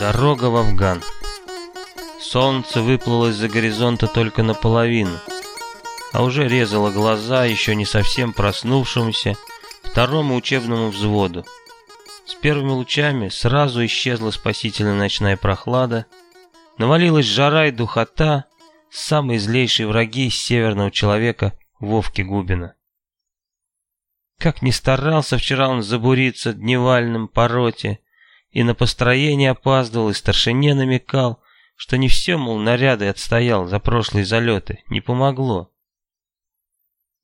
Дорога в Афган. Солнце выплыло из-за горизонта только наполовину, а уже резало глаза еще не совсем проснувшемуся второму учебному взводу. С первыми лучами сразу исчезла спасительная ночная прохлада, навалилась жара и духота, самые злейшие враги северного человека Вовки Губина. Как ни старался вчера он забуриться дневальным по роте, и на построение опаздывал, и старшине намекал, что не все, мол, наряды отстоял за прошлые залеты, не помогло.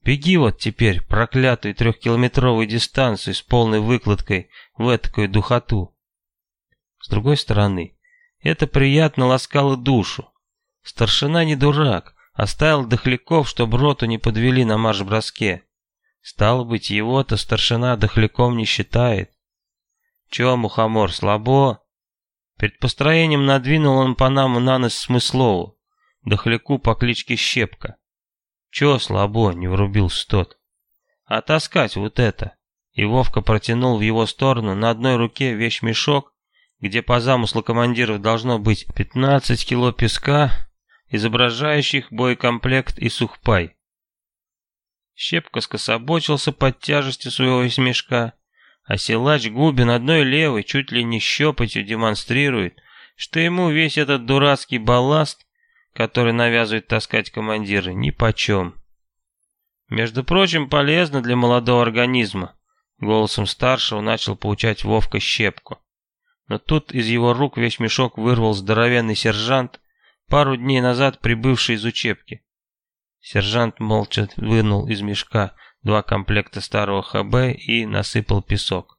Беги вот теперь проклятую трехкилометровую дистанцию с полной выкладкой в этакую духоту. С другой стороны, это приятно ласкало душу. Старшина не дурак, оставил дохляков, чтобы роту не подвели на марш-броске. Стало быть, его-то старшина дохляком не считает. Че, мухомор, слабо? Перед построением надвинул он Панаму на нос Смыслову, дохляку по кличке Щепка. Че слабо, не врубился тот. А таскать вот это. И Вовка протянул в его сторону на одной руке вещмешок, где по замыслу командиров должно быть 15 кило песка, изображающих боекомплект и сухпай. Щепка скособочился под тяжестью своего мешка, а силач Губин одной левой чуть ли не щепотью демонстрирует, что ему весь этот дурацкий балласт, который навязывает таскать командиры, нипочем. Между прочим, полезно для молодого организма. Голосом старшего начал поучать Вовка щепку. Но тут из его рук весь мешок вырвал здоровенный сержант, пару дней назад прибывший из учебки. Сержант молча вынул из мешка два комплекта старого ХБ и насыпал песок.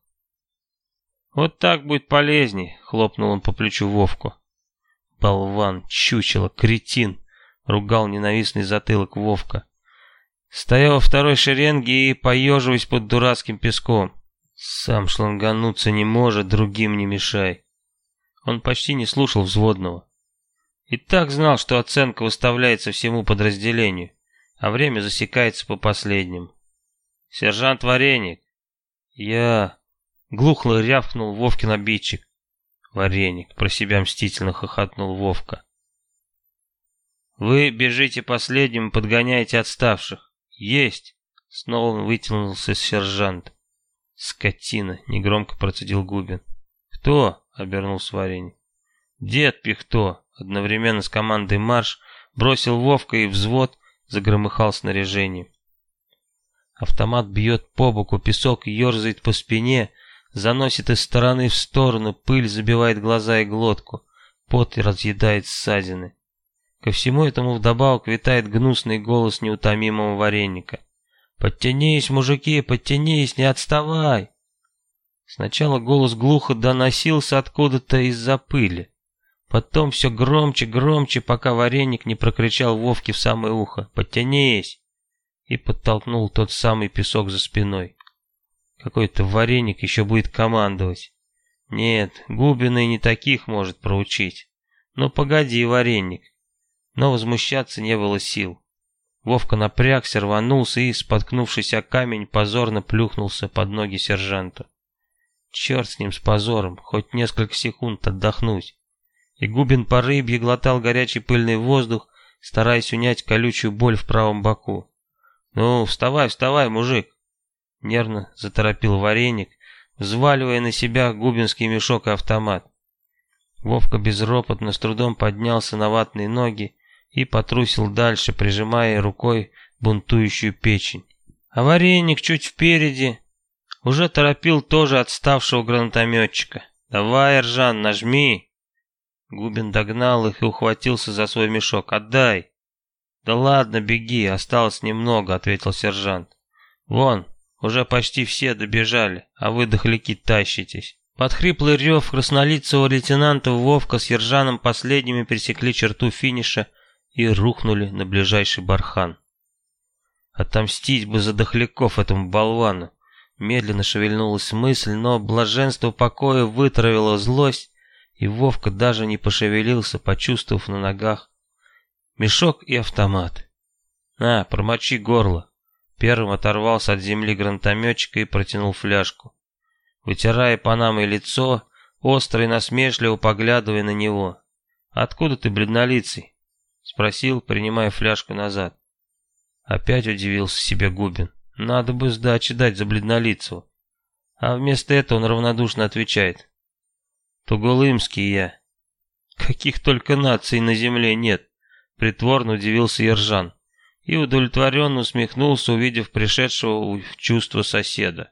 «Вот так будет полезней», — хлопнул он по плечу Вовку. «Болван, чучело, кретин!» — ругал ненавистный затылок Вовка. Стоял во второй шеренге и поеживаясь под дурацким песком. Сам шлангануться не может, другим не мешай. Он почти не слушал взводного. И так знал, что оценка выставляется всему подразделению, а время засекается по последним. «Сержант Вареник!» «Я...» — глухло рявкнул Вовкин обидчик. «Вареник!» — про себя мстительно хохотнул Вовка. «Вы бежите последним подгоняете отставших. Есть!» — снова вытянулся сержант. «Скотина!» — негромко процедил Губин. «Кто?» — обернулся Вареник. «Дед Пихто!» — одновременно с командой «Марш» бросил Вовка и взвод загромыхал снаряжением. Автомат бьет по боку, песок ерзает по спине, заносит из стороны в сторону, пыль забивает глаза и глотку, пот разъедает ссадины. Ко всему этому вдобавок витает гнусный голос неутомимого вареника. «Подтянись, мужики, подтянись, не отставай!» Сначала голос глухо доносился откуда-то из-за пыли. Потом все громче, громче, пока вареник не прокричал Вовке в самое ухо. «Подтянись!» И подтолкнул тот самый песок за спиной. Какой-то вареник еще будет командовать. Нет, Губина и не таких может проучить. Ну погоди, вареник. Но возмущаться не было сил. Вовка напрягся, рванулся и, споткнувшись о камень, позорно плюхнулся под ноги сержанту. Черт с ним, с позором, хоть несколько секунд отдохнуть. И Губин по рыбье глотал горячий пыльный воздух, стараясь унять колючую боль в правом боку. «Ну, вставай, вставай, мужик!» Нервно заторопил вареник, взваливая на себя губинский мешок и автомат. Вовка безропотно с трудом поднялся на ватные ноги и потрусил дальше, прижимая рукой бунтующую печень. А вареник чуть впереди уже торопил тоже отставшего гранатометчика. «Давай, Ржан, нажми!» Губин догнал их и ухватился за свой мешок. «Отдай!» «Да ладно, беги, осталось немного», — ответил сержант. «Вон, уже почти все добежали, а вы дохляки тащитесь». Под хриплый рев краснолицего лейтенанта Вовка с Ержаном последними пересекли черту финиша и рухнули на ближайший бархан. Отомстить бы за дохляков этому болвану. Медленно шевельнулась мысль, но блаженство покоя вытравило злость, и Вовка даже не пошевелился, почувствовав на ногах Мешок и автомат. На, промочи горло. Первым оторвался от земли гранатометчика и протянул фляжку. Вытирая панамой лицо, остро и насмешливо поглядывая на него. «Откуда ты, бледнолицый?» — спросил, принимая фляжку назад. Опять удивился себе Губин. Надо бы сдачи дать за бледнолицего. А вместо этого он равнодушно отвечает. Тугулымский я. Каких только наций на земле нет, притворно удивился Ержан и удовлетворенно усмехнулся, увидев пришедшего в чувство соседа.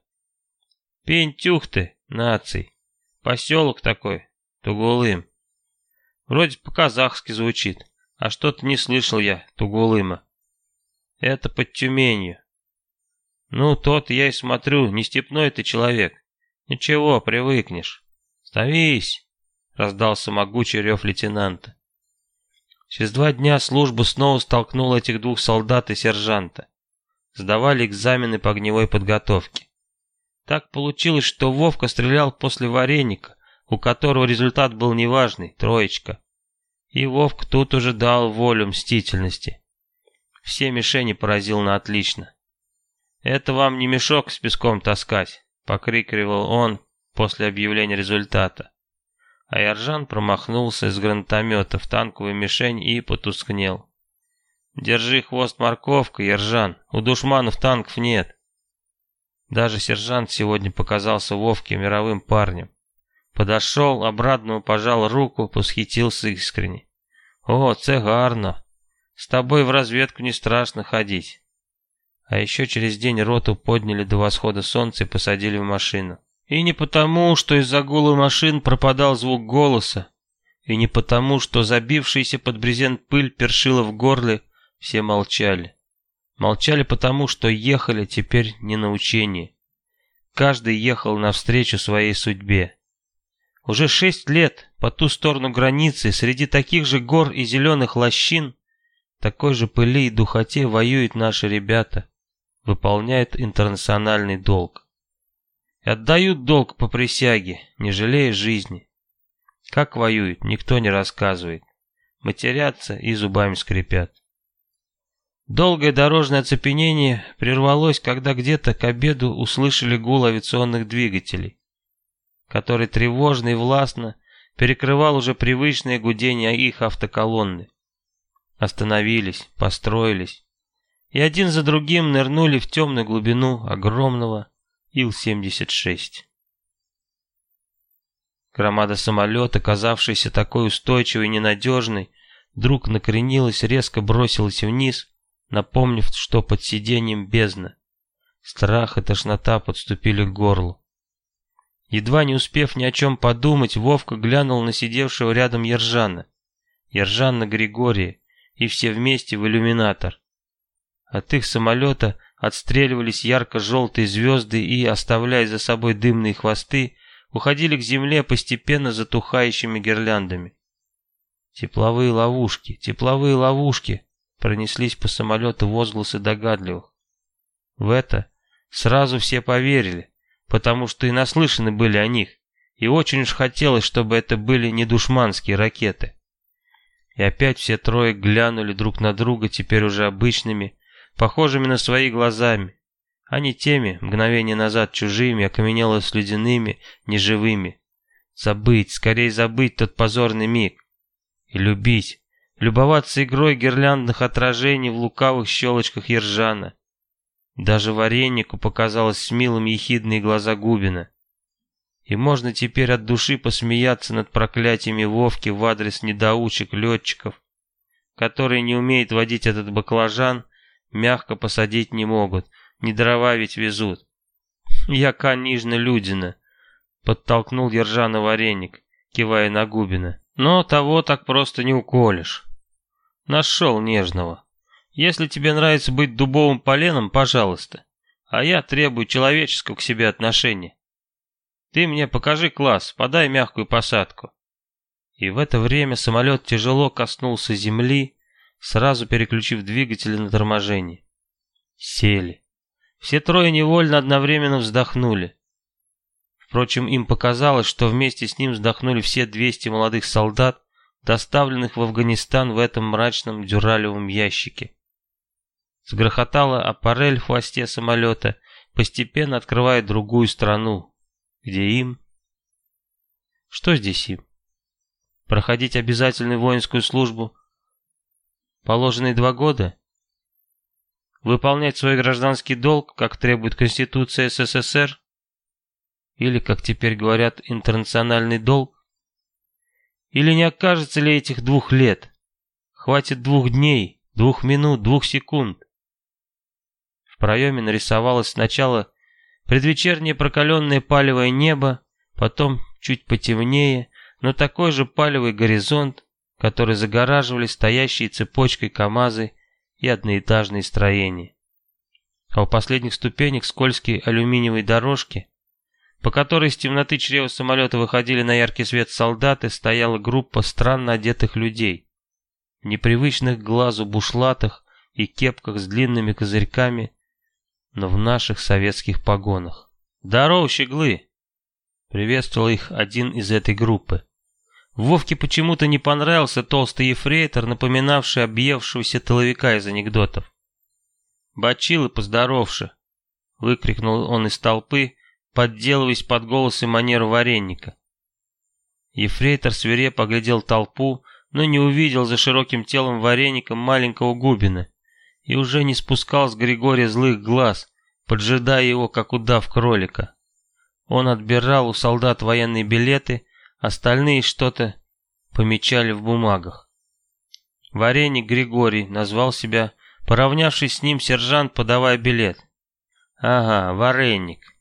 Пентюх ты, наций. Поселок такой, Тугулым. Вроде по-казахски звучит, а что-то не слышал я Тугулыма. Это под Тюменью. Ну, тот я и смотрю, не степной ты человек. Ничего, привыкнешь. Ставись, раздался могучий рев лейтенанта. Через два дня служба снова столкнула этих двух солдат и сержанта. Сдавали экзамены по огневой подготовке. Так получилось, что Вовка стрелял после вареника, у которого результат был неважный, троечка. И Вовка тут уже дал волю мстительности. Все мишени поразил на отлично. «Это вам не мешок с песком таскать», — покрикивал он после объявления результата. А Яржан промахнулся из гранатомета в танковую мишень и потускнел. «Держи хвост морковка, Ержан, у душманов танков нет». Даже сержант сегодня показался Вовке мировым парнем. Подошел, обратно пожал руку, восхитился искренне. «О, це гарно! С тобой в разведку не страшно ходить. А еще через день роту подняли до восхода солнца и посадили в машину. И не потому, что из-за гула машин пропадал звук голоса, и не потому, что забившаяся под брезент пыль першила в горле, все молчали. Молчали потому, что ехали теперь не на учение. Каждый ехал навстречу своей судьбе. Уже шесть лет по ту сторону границы, среди таких же гор и зеленых лощин, такой же пыли и духоте воюют наши ребята, выполняют интернациональный долг. Отдают долг по присяге, не жалея жизни. Как воюют, никто не рассказывает. Матерятся и зубами скрипят. Долгое дорожное оцепенение прервалось, когда где-то к обеду услышали гул авиационных двигателей, который тревожно и властно перекрывал уже привычное гудение их автоколонны. Остановились, построились, и один за другим нырнули в темную глубину огромного Ил-76. Громада самолета, казавшаяся такой устойчивой и ненадежной, вдруг накренилась, резко бросилась вниз, напомнив, что под сиденьем бездна. Страх и тошнота подступили к горлу. Едва не успев ни о чем подумать, Вовка глянул на сидевшего рядом Ержана. Ержан на Григория, и все вместе в иллюминатор. От их самолета отстреливались ярко-желтые звезды и, оставляя за собой дымные хвосты, уходили к земле постепенно затухающими гирляндами. Тепловые ловушки, тепловые ловушки, пронеслись по самолету возгласы догадливых. В это сразу все поверили, потому что и наслышаны были о них, и очень уж хотелось, чтобы это были не душманские ракеты. И опять все трое глянули друг на друга теперь уже обычными, похожими на свои глазами, а не теми, мгновение назад чужими, окаменело слюдяными, неживыми. Забыть, скорее забыть тот позорный миг. И любить, любоваться игрой гирляндных отражений в лукавых щелочках ержана. Даже варенику показалось милым ехидные глаза Губина. И можно теперь от души посмеяться над проклятиями Вовки в адрес недоучек-летчиков, которые не умеют водить этот баклажан, мягко посадить не могут, не дрова ведь везут. Я конижна Людина, подтолкнул Ержана вареник, кивая на Губина. Но того так просто не уколешь. Нашел нежного. Если тебе нравится быть дубовым поленом, пожалуйста. А я требую человеческого к себе отношения. Ты мне покажи класс, подай мягкую посадку. И в это время самолет тяжело коснулся земли, сразу переключив двигатели на торможение. Сели. Все трое невольно одновременно вздохнули. Впрочем, им показалось, что вместе с ним вздохнули все 200 молодых солдат, доставленных в Афганистан в этом мрачном дюралевом ящике. Сгрохотала аппарель в хвосте самолета, постепенно открывая другую страну, где им... Что здесь им? Проходить обязательную воинскую службу? Положенные два года? Выполнять свой гражданский долг, как требует Конституция СССР? Или, как теперь говорят, интернациональный долг? Или не окажется ли этих двух лет? Хватит двух дней, двух минут, двух секунд. В проеме нарисовалось сначала предвечернее прокаленное палевое небо, потом чуть потемнее, но такой же палевый горизонт, который загораживали стоящие цепочкой КАМАЗы и одноэтажные строения. А у последних ступенек скользкие алюминиевые дорожки, по которой из темноты чрева самолета выходили на яркий свет солдаты, стояла группа странно одетых людей. Непривычных глазу бушлатах и кепках с длинными козырьками, но в наших советских погонах. «Здорово, щеглы!» Приветствовал их один из этой группы. Вовке почему-то не понравился толстый ефрейтор, напоминавший объевшегося тыловика из анекдотов. «Бачилы, поздоровше!» — выкрикнул он из толпы, подделываясь под голос и манеру вареника. Ефрейтор свирепо поглядел толпу, но не увидел за широким телом вареника маленького Губина и уже не спускал с Григория злых глаз, поджидая его, как удав кролика. Он отбирал у солдат военные билеты, остальные что-то помечали в бумагах. Вареник Григорий назвал себя, поравнявшись с ним сержант, подавая билет. «Ага, вареник.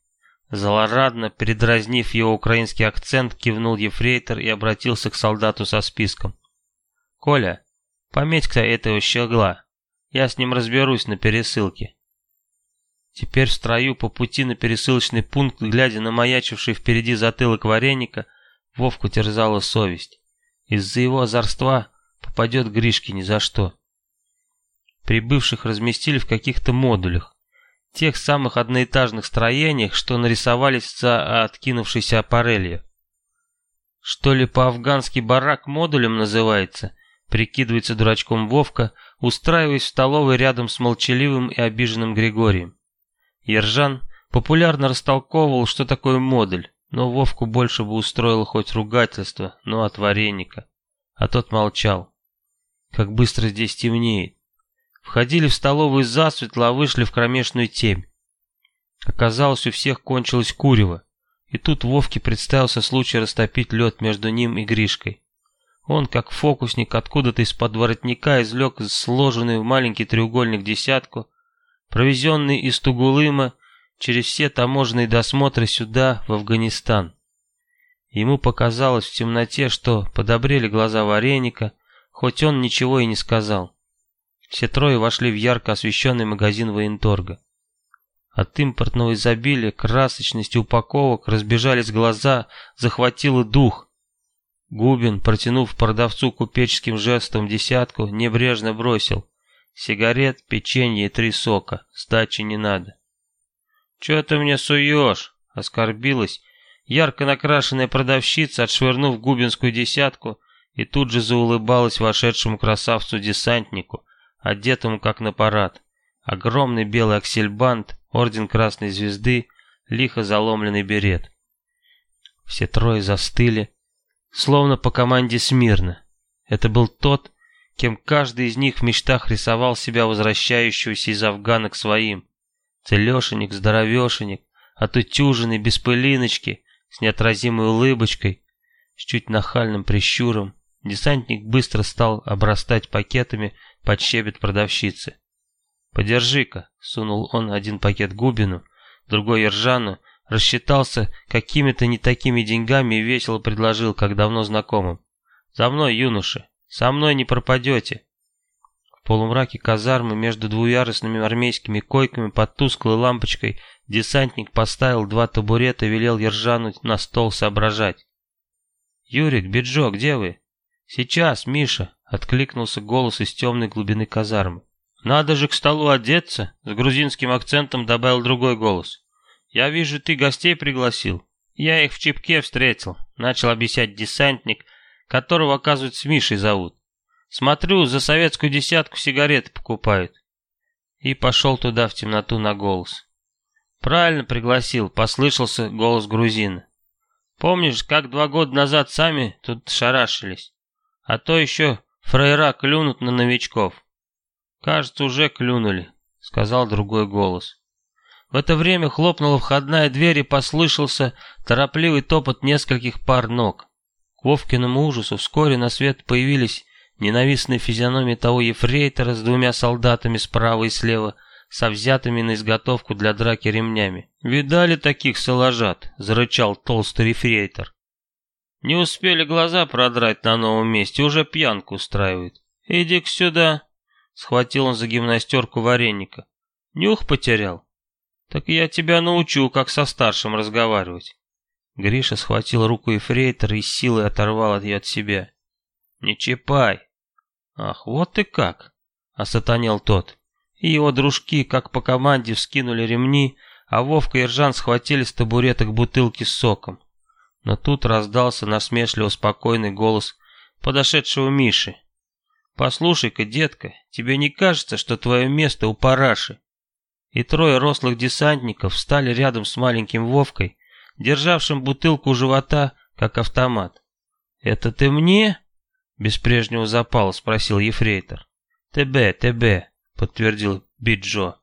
Злорадно, передразнив его украинский акцент, кивнул ефрейтор и обратился к солдату со списком. «Коля, пометь-ка этого щегла. Я с ним разберусь на пересылке». Теперь в строю по пути на пересылочный пункт, глядя на маячивший впереди затылок вареника, Вовку терзала совесть. Из-за его озорства попадет Гришке ни за что. Прибывших разместили в каких-то модулях тех самых одноэтажных строениях, что нарисовались за откинувшейся аппарелью. Что ли по-афгански барак модулем называется, прикидывается дурачком Вовка, устраиваясь в столовой рядом с молчаливым и обиженным Григорием. Ержан популярно растолковывал, что такое модуль, но Вовку больше бы устроило хоть ругательство, но от вареника. А тот молчал. Как быстро здесь темнеет. Входили в столовую засветло, а вышли в кромешную темь. Оказалось, у всех кончилось курево. И тут Вовке представился случай растопить лед между ним и Гришкой. Он, как фокусник, откуда-то из-под воротника извлек сложенную в маленький треугольник десятку, провезенный из Тугулыма через все таможенные досмотры сюда, в Афганистан. Ему показалось в темноте, что подобрели глаза вареника, хоть он ничего и не сказал. Все трое вошли в ярко освещенный магазин военторга. От импортного изобилия, красочности упаковок разбежались глаза, захватило дух. Губин, протянув продавцу купеческим жестом десятку, небрежно бросил. Сигарет, печенье и три сока. Сдачи не надо. «Чё ты мне суешь?» — оскорбилась ярко накрашенная продавщица, отшвырнув губинскую десятку, и тут же заулыбалась вошедшему красавцу-десантнику, одетому как на парад. Огромный белый аксельбант, орден Красной Звезды, лихо заломленный берет. Все трое застыли, словно по команде смирно. Это был тот, кем каждый из них в мечтах рисовал себя возвращающегося из Афгана к своим. Целешенек, здоровешенек, отутюженный, без пылиночки, с неотразимой улыбочкой, с чуть нахальным прищуром. Десантник быстро стал обрастать пакетами под щебет продавщицы. «Подержи-ка», — сунул он один пакет Губину, другой Ержану, рассчитался какими-то не такими деньгами и весело предложил, как давно знакомым. «За мной, юноши, со мной не пропадете». Полумраке казармы между двуярусными армейскими койками под тусклой лампочкой десантник поставил два табурета и велел Ержану на стол соображать. «Юрик, Биджо, где вы?» «Сейчас, Миша!» — откликнулся голос из темной глубины казармы. «Надо же к столу одеться!» — с грузинским акцентом добавил другой голос. «Я вижу, ты гостей пригласил. Я их в Чипке встретил», — начал объяснять десантник, которого, оказывается, Мишей зовут. «Смотрю, за советскую десятку сигареты покупают». И пошел туда в темноту на голос. «Правильно пригласил», — послышался голос грузина. Помнишь, как два года назад сами тут шарашились? А то еще фрейра клюнут на новичков. Кажется, уже клюнули, сказал другой голос. В это время хлопнула входная дверь и послышался торопливый топот нескольких пар ног. К Вовкиному ужасу вскоре на свет появились ненавистные физиономии того ефрейтора с двумя солдатами справа и слева, со взятыми на изготовку для драки ремнями. «Видали таких соложат?» — зарычал толстый ефрейтор. «Не успели глаза продрать на новом месте, уже пьянку устраивает. Иди-ка сюда!» — схватил он за гимнастерку вареника. «Нюх потерял?» «Так я тебя научу, как со старшим разговаривать». Гриша схватил руку Ефрейтора и силой оторвал ее от себя. «Не чипай!» «Ах, вот ты как!» — осатанел тот. И его дружки, как по команде, вскинули ремни, а Вовка и Ржан схватили с табуреток бутылки с соком. Но тут раздался насмешливо спокойный голос подошедшего Миши. «Послушай-ка, детка, тебе не кажется, что твое место у параши?» и трое рослых десантников встали рядом с маленьким Вовкой, державшим бутылку у живота, как автомат. «Это ты мне?» — без прежнего запала спросил ефрейтор. «ТБ, ТБ», — подтвердил Биджо.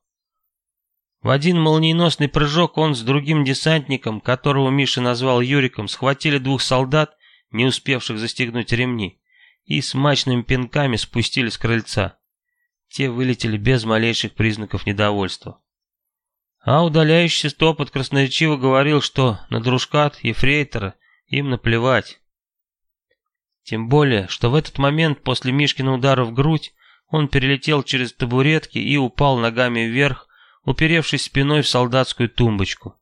В один молниеносный прыжок он с другим десантником, которого Миша назвал Юриком, схватили двух солдат, не успевших застегнуть ремни, и с мачными пинками спустили с крыльца. Те вылетели без малейших признаков недовольства. А удаляющийся топот красноречиво говорил, что на дружкат ефрейтора им наплевать. Тем более, что в этот момент после Мишкина удара в грудь он перелетел через табуретки и упал ногами вверх, уперевшись спиной в солдатскую тумбочку.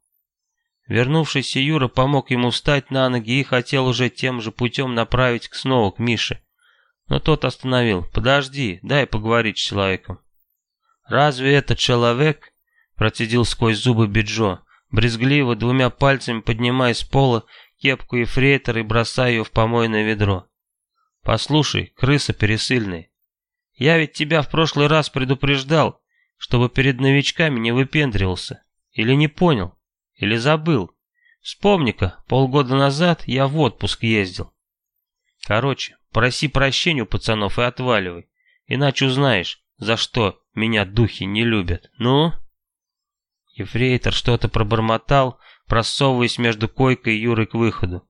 Вернувшийся Юра помог ему встать на ноги и хотел уже тем же путем направить к снова к Мише. Но тот остановил. «Подожди, дай поговорить с человеком». «Разве это человек?» Процедил сквозь зубы Биджо, брезгливо двумя пальцами поднимая с пола кепку и фрейтор и бросая ее в помойное ведро. «Послушай, крыса пересыльная, я ведь тебя в прошлый раз предупреждал, чтобы перед новичками не выпендривался. Или не понял, или забыл. Вспомни-ка, полгода назад я в отпуск ездил. Короче, проси прощения у пацанов и отваливай, иначе узнаешь, за что меня духи не любят. Ну?» Ефрейтор что-то пробормотал, просовываясь между койкой и Юрой к выходу.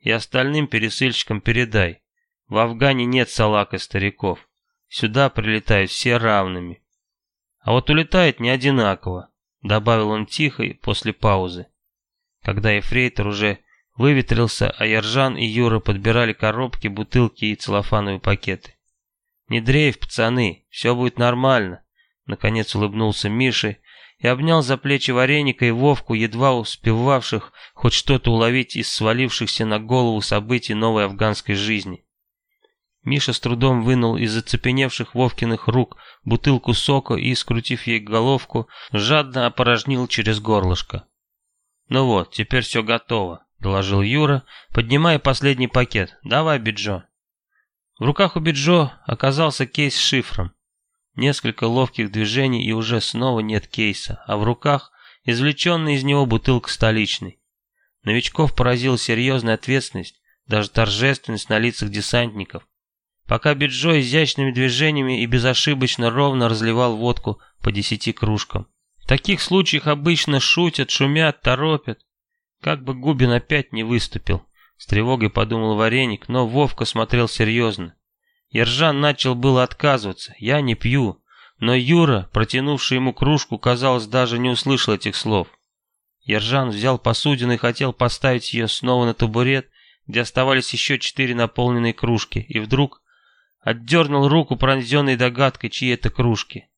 И остальным пересыльщикам передай. В Афгане нет салак и стариков. Сюда прилетают все равными. А вот улетает не одинаково, добавил он тихо и после паузы. Когда Ефрейтор уже выветрился, а Яржан и Юра подбирали коробки, бутылки и целлофановые пакеты. «Не дрейф, пацаны, все будет нормально», — наконец улыбнулся Миша и обнял за плечи Вареника и Вовку, едва успевавших хоть что-то уловить из свалившихся на голову событий новой афганской жизни. Миша с трудом вынул из зацепеневших Вовкиных рук бутылку сока и, скрутив ей головку, жадно опорожнил через горлышко. «Ну вот, теперь все готово», — доложил Юра, поднимая последний пакет. «Давай, Биджо». В руках у Биджо оказался кейс с шифром. Несколько ловких движений и уже снова нет кейса, а в руках извлеченная из него бутылка столичной. Новичков поразила серьезная ответственность, даже торжественность на лицах десантников. Пока Биджо изящными движениями и безошибочно ровно разливал водку по десяти кружкам. В таких случаях обычно шутят, шумят, торопят. Как бы Губин опять не выступил. С тревогой подумал Вареник, но Вовка смотрел серьезно. Ержан начал было отказываться. «Я не пью». Но Юра, протянувший ему кружку, казалось, даже не услышал этих слов. Ержан взял посудину и хотел поставить ее снова на табурет, где оставались еще четыре наполненные кружки, и вдруг отдернул руку, пронзенной догадкой, чьи это кружки.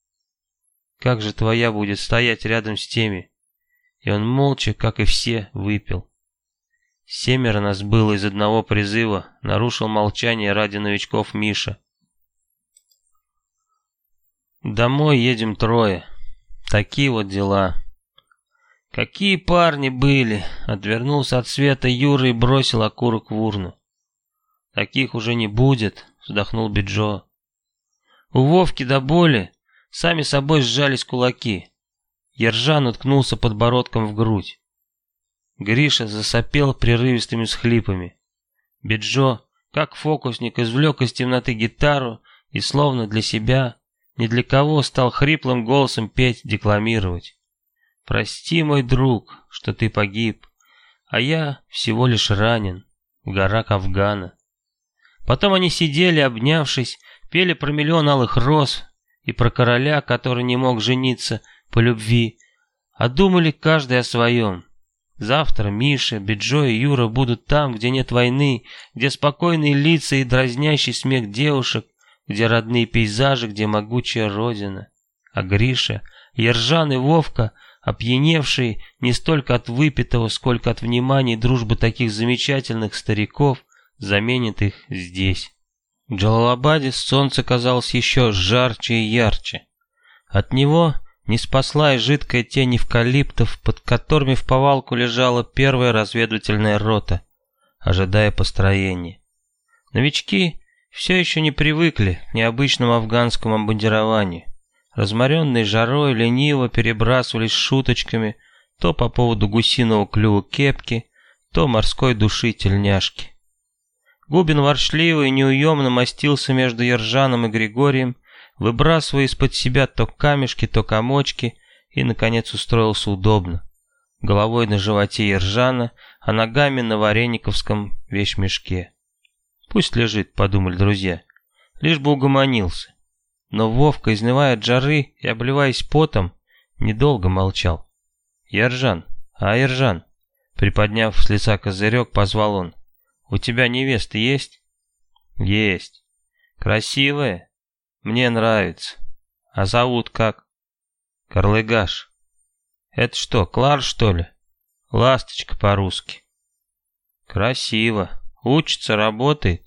«Как же твоя будет стоять рядом с теми?» И он молча, как и все, выпил. Семеро нас было из одного призыва, нарушил молчание ради новичков Миша. Домой едем трое. Такие вот дела. Какие парни были! Отвернулся от света Юра и бросил окурок в урну. Таких уже не будет, вздохнул Биджо. У Вовки до боли сами собой сжались кулаки. Ержан уткнулся подбородком в грудь. Гриша засопел прерывистыми схлипами. Биджо, как фокусник, извлек из темноты гитару и словно для себя, ни для кого стал хриплым голосом петь, декламировать. «Прости, мой друг, что ты погиб, а я всего лишь ранен в горах Афгана». Потом они сидели, обнявшись, пели про миллион алых роз и про короля, который не мог жениться по любви, а думали каждый о своем. Завтра Миша, Биджо и Юра будут там, где нет войны, где спокойные лица и дразнящий смех девушек, где родные пейзажи, где могучая родина. А Гриша, Ержан и Вовка, опьяневшие не столько от выпитого, сколько от внимания и дружбы таких замечательных стариков, заменят их здесь. В Джалалабаде солнце казалось еще жарче и ярче. От него не спасла и жидкая тень эвкалиптов, под которыми в повалку лежала первая разведывательная рота, ожидая построения. Новички все еще не привыкли к необычному афганскому обмундированию. Разморенные жарой лениво перебрасывались шуточками то по поводу гусиного клюва кепки, то морской души тельняшки. Губин ворчливо и неуемно мастился между Ержаном и Григорием, выбрасывая из-под себя то камешки, то комочки, и, наконец, устроился удобно. Головой на животе Ержана, а ногами на варениковском вещмешке. «Пусть лежит», — подумали друзья, — лишь бы угомонился. Но Вовка, изнывая от жары и обливаясь потом, недолго молчал. «Ержан, а, Ержан!» Приподняв с лица козырек, позвал он. «У тебя невеста есть?» «Есть. Красивая?» «Мне нравится. А зовут как?» «Карлыгаш». «Это что, Клар, что ли?» «Ласточка по-русски». «Красиво. Учится, работает?»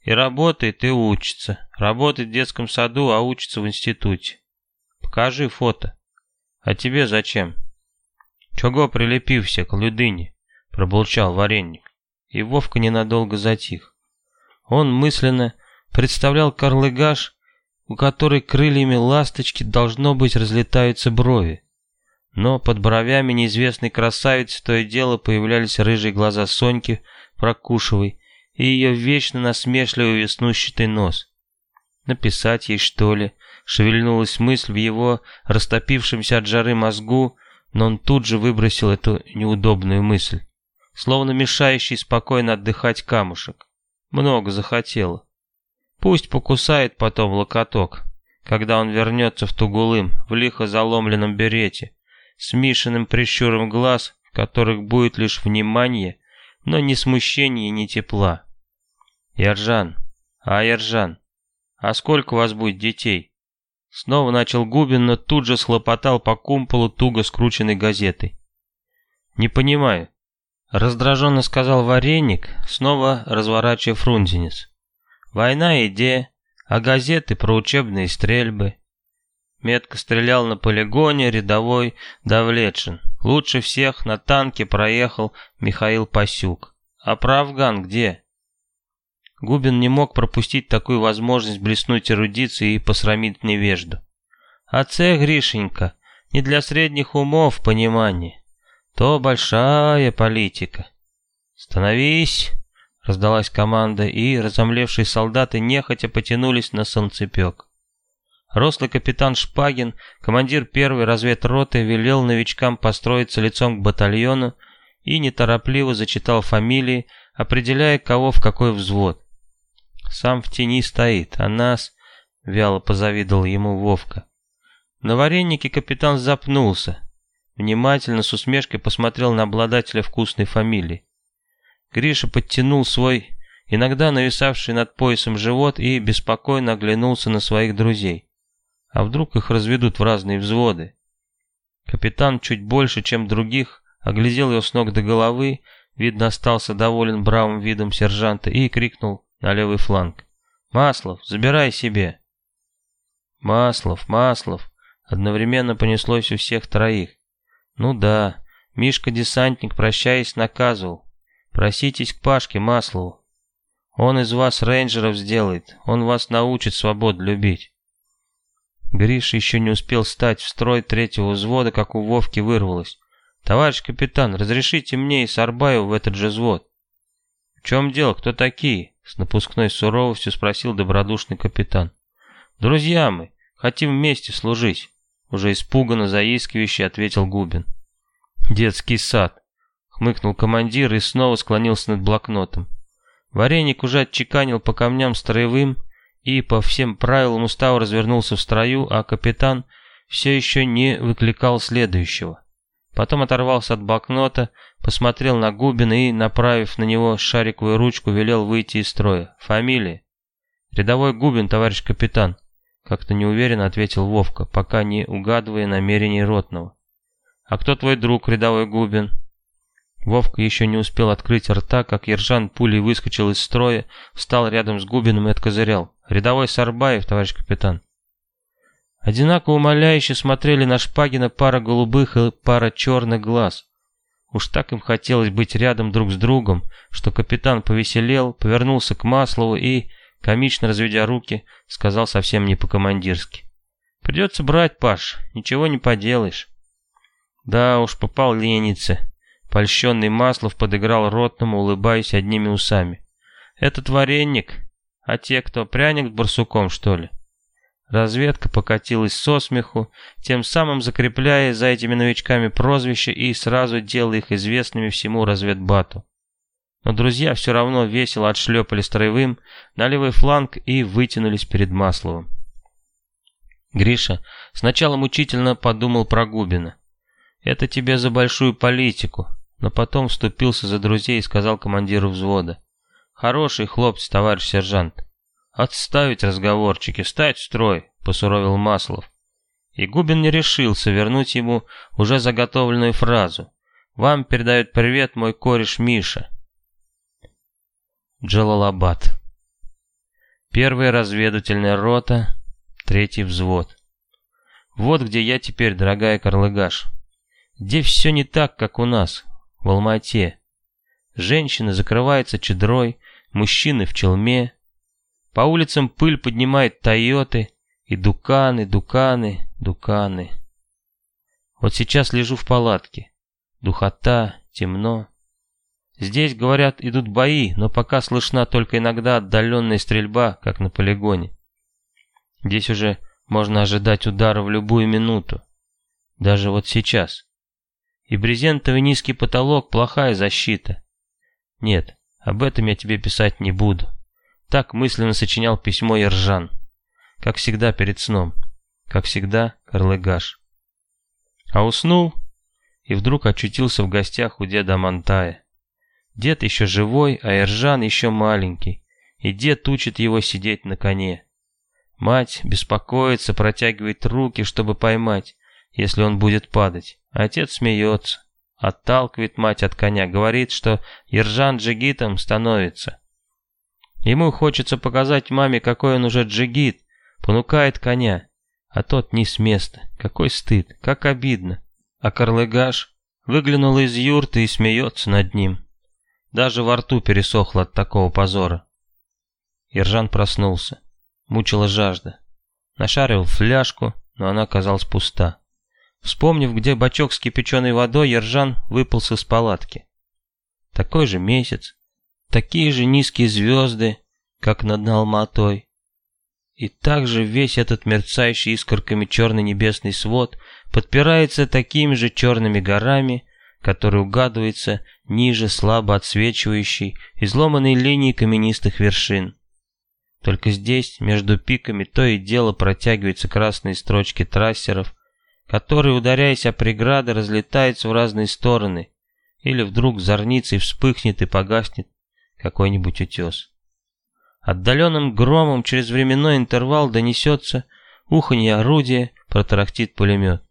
«И работает, и учится. Работает в детском саду, а учится в институте. Покажи фото. А тебе зачем?» «Чего прилепився к людыне?» — пробурчал вареник. И Вовка ненадолго затих. Он мысленно представлял Карлыгаш у которой крыльями ласточки должно быть разлетаются брови. Но под бровями неизвестной красавицы то и дело появлялись рыжие глаза Соньки Прокушевой и ее вечно насмешливый веснущатый нос. Написать ей, что ли? Шевельнулась мысль в его растопившемся от жары мозгу, но он тут же выбросил эту неудобную мысль, словно мешающий спокойно отдыхать камушек. Много захотела. Пусть покусает потом локоток, когда он вернется в Тугулым, в лихо заломленном берете, с Мишиным прищуром глаз, которых будет лишь внимание, но ни смущения, ни тепла. Ержан, а Ержан, а сколько у вас будет детей? Снова начал Губин, но тут же схлопотал по кумполу туго скрученной газетой. «Не понимаю», — раздраженно сказал вареник, снова разворачивая фрунзенец. Война иде, а газеты про учебные стрельбы. Метко стрелял на полигоне рядовой Давлетшин. Лучше всех на танке проехал Михаил Пасюк. А про Афган где? Губин не мог пропустить такую возможность блеснуть эрудицией и посрамить невежду. А це, Гришенька, не для средних умов понимание. То большая политика. Становись, Раздалась команда, и разомлевшие солдаты нехотя потянулись на солнцепек. Рослый капитан Шпагин, командир первой разведроты, велел новичкам построиться лицом к батальону и неторопливо зачитал фамилии, определяя, кого в какой взвод. Сам в тени стоит, а нас, вяло позавидовал ему Вовка. На варенике капитан запнулся, внимательно с усмешкой посмотрел на обладателя вкусной фамилии. Гриша подтянул свой, иногда нависавший над поясом живот и беспокойно оглянулся на своих друзей. А вдруг их разведут в разные взводы? Капитан чуть больше, чем других, оглядел его с ног до головы, видно остался доволен бравым видом сержанта и крикнул на левый фланг. «Маслов, забирай себе!» «Маслов, Маслов!» Одновременно понеслось у всех троих. «Ну да, Мишка-десантник, прощаясь, наказывал. Проситесь к Пашке Маслову. Он из вас рейнджеров сделает, он вас научит свободу любить. Гриша еще не успел стать в строй третьего взвода, как у Вовки вырвалось. «Товарищ капитан, разрешите мне и Сарбаю в этот же взвод?» «В чем дело? Кто такие?» С напускной суровостью спросил добродушный капитан. «Друзья мы, хотим вместе служить», уже испуганно заискивающе ответил Губин. «Детский сад», — хмыкнул командир и снова склонился над блокнотом. Вареник уже отчеканил по камням строевым и по всем правилам устава развернулся в строю, а капитан все еще не выкликал следующего. Потом оторвался от блокнота, посмотрел на Губина и, направив на него шариковую ручку, велел выйти из строя. «Фамилия?» «Рядовой Губин, товарищ капитан», — как-то неуверенно ответил Вовка, пока не угадывая намерений Ротного. «А кто твой друг, рядовой Губин?» Вовка еще не успел открыть рта, как Ержан пулей выскочил из строя, встал рядом с Губиным и откозырял. «Рядовой Сарбаев, товарищ капитан». Одинаково умоляюще смотрели на Шпагина пара голубых и пара черных глаз. Уж так им хотелось быть рядом друг с другом, что капитан повеселел, повернулся к Маслову и, комично разведя руки, сказал совсем не по-командирски. «Придется брать, Паш, ничего не поделаешь». Да уж, попал лениться. Польщенный Маслов подыграл ротному, улыбаясь одними усами. «Этот вареник, а те, кто пряник с барсуком, что ли?» Разведка покатилась со смеху, тем самым закрепляя за этими новичками прозвища и сразу делая их известными всему разведбату. Но друзья все равно весело отшлепали строевым на левый фланг и вытянулись перед Масловым. Гриша сначала мучительно подумал про Губина. «Это тебе за большую политику», но потом вступился за друзей и сказал командиру взвода. «Хороший хлопец, товарищ сержант. «Отставить разговорчики, встать в строй!» — посуровил Маслов. И Губин не решился вернуть ему уже заготовленную фразу. «Вам передает привет мой кореш Миша». Джалалабад. Первая разведывательная рота, третий взвод. Вот где я теперь, дорогая Карлыгаш. Здесь все не так, как у нас, в Алмате. Женщины закрываются чедрой, мужчины в челме, по улицам пыль поднимает Тойоты и Дуканы, Дуканы, Дуканы. Вот сейчас лежу в палатке. Духота, темно. Здесь, говорят, идут бои, но пока слышна только иногда отдаленная стрельба, как на полигоне. Здесь уже можно ожидать удара в любую минуту. Даже вот сейчас. И брезентовый низкий потолок – плохая защита. Нет, об этом я тебе писать не буду. Так мысленно сочинял письмо Ержан. Как всегда перед сном. Как всегда Карлыгаш. А уснул и вдруг очутился в гостях у деда Монтая. Дед еще живой, а Ержан еще маленький, и дед учит его сидеть на коне. Мать беспокоится, протягивает руки, чтобы поймать, если он будет падать. Отец смеется, отталкивает мать от коня, говорит, что Ержан джигитом становится. Ему хочется показать маме, какой он уже джигит, понукает коня. А тот не с места. Какой стыд, как обидно. А Карлыгаш выглянул из юрты и смеется над ним. Даже во рту пересохло от такого позора. Ержан проснулся. Мучила жажда. Нашаривал фляжку, но она оказалась пуста. Вспомнив, где бачок с кипяченой водой, Ержан выполз из палатки. Такой же месяц, такие же низкие звезды, как над Алматой. И также весь этот мерцающий искорками черный небесный свод подпирается такими же черными горами, которые угадываются ниже слабо отсвечивающей изломанной линии каменистых вершин. Только здесь, между пиками, то и дело протягиваются красные строчки трассеров, которые, ударяясь о преграды, разлетаются в разные стороны, или вдруг зорницей вспыхнет и погаснет какой-нибудь утес. Отдаленным громом через временной интервал донесется уханье орудия, протарахтит пулемет.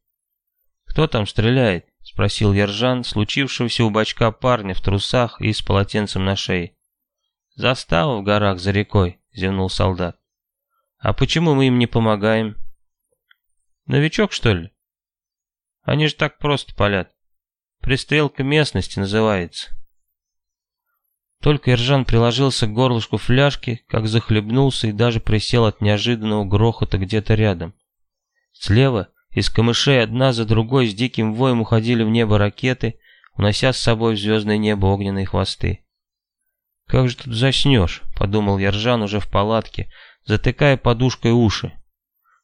«Кто там стреляет?» — спросил Ержан, случившегося у бачка парня в трусах и с полотенцем на шее. «Застава в горах за рекой», — зевнул солдат. «А почему мы им не помогаем?» «Новичок, что ли?» «Они же так просто палят. Пристрелка местности называется». Только Ержан приложился к горлышку фляжки, как захлебнулся и даже присел от неожиданного грохота где-то рядом. Слева Из камышей одна за другой с диким воем уходили в небо ракеты, унося с собой в звездное небо огненные хвосты. «Как же тут заснешь?» — подумал Ержан уже в палатке, затыкая подушкой уши.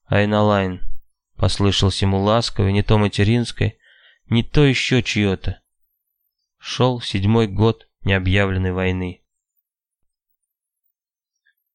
«Айналайн», — послышался ему ласковый, не то материнской, не то еще чье-то. Шел седьмой год необъявленной войны.